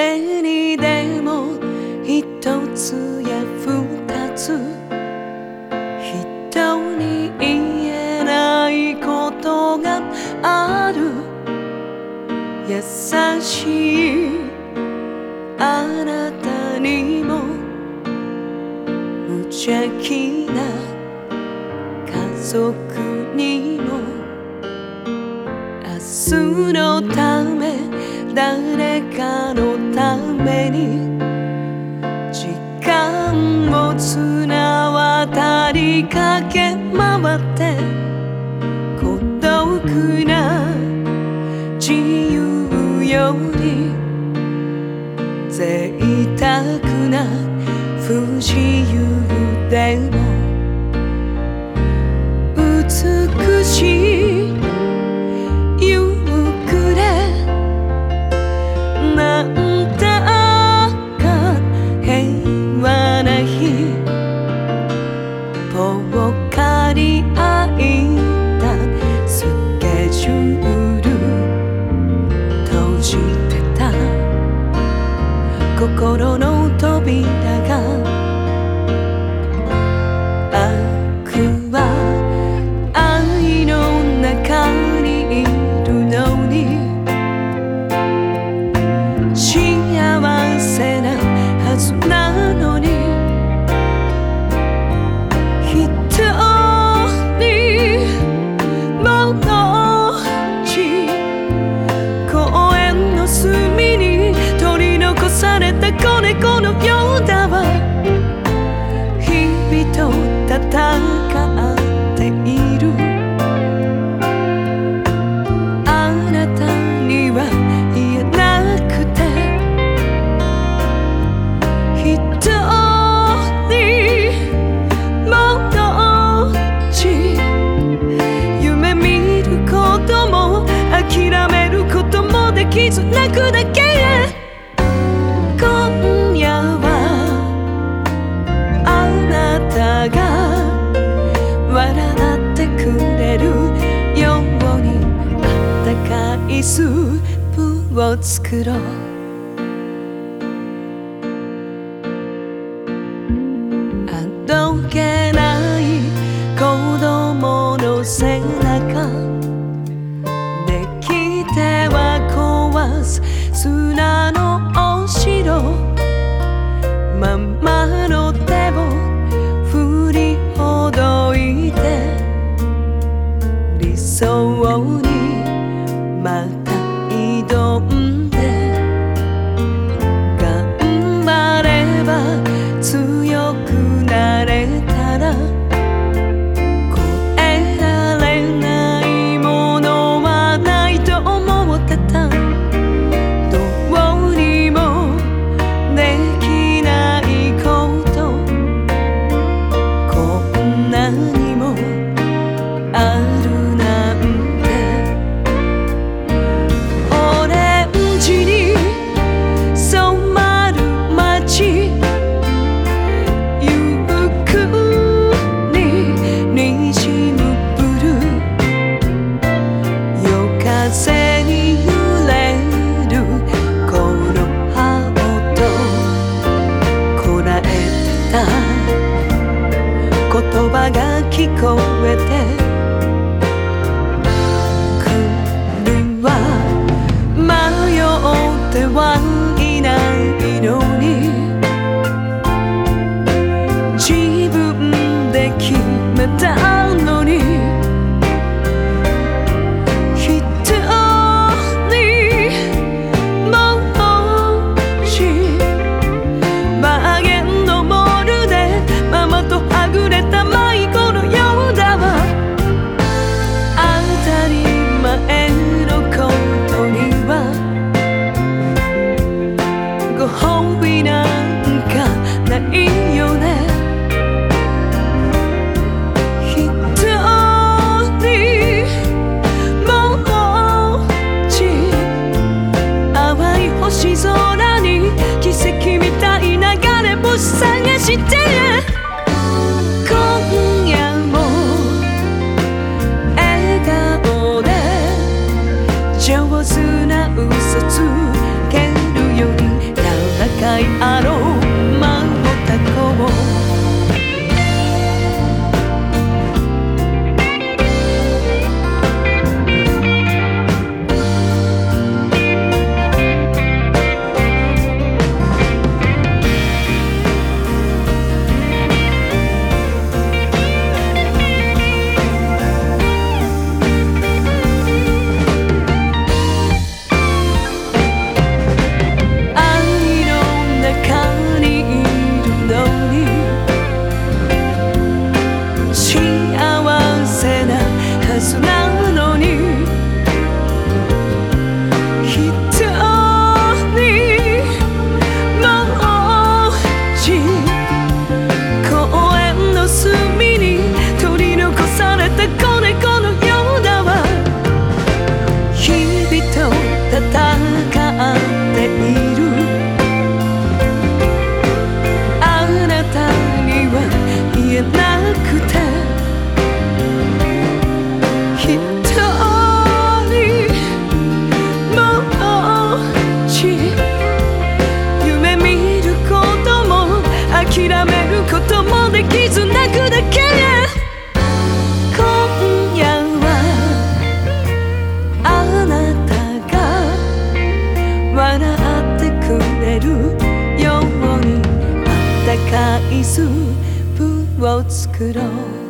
誰にでも一つや二つ人に言えないことがある。優しい。あなたにも。無邪気な家族にも。明日のため誰かのために時間を綱渡りかけ回って孤独な自由より贅沢な不自由。傷泣くだけ今夜はあなたが笑ってくれるようにあったかいスープを作ろう。mal 葉が聞こえてくは迷ってはイスプを作ろう。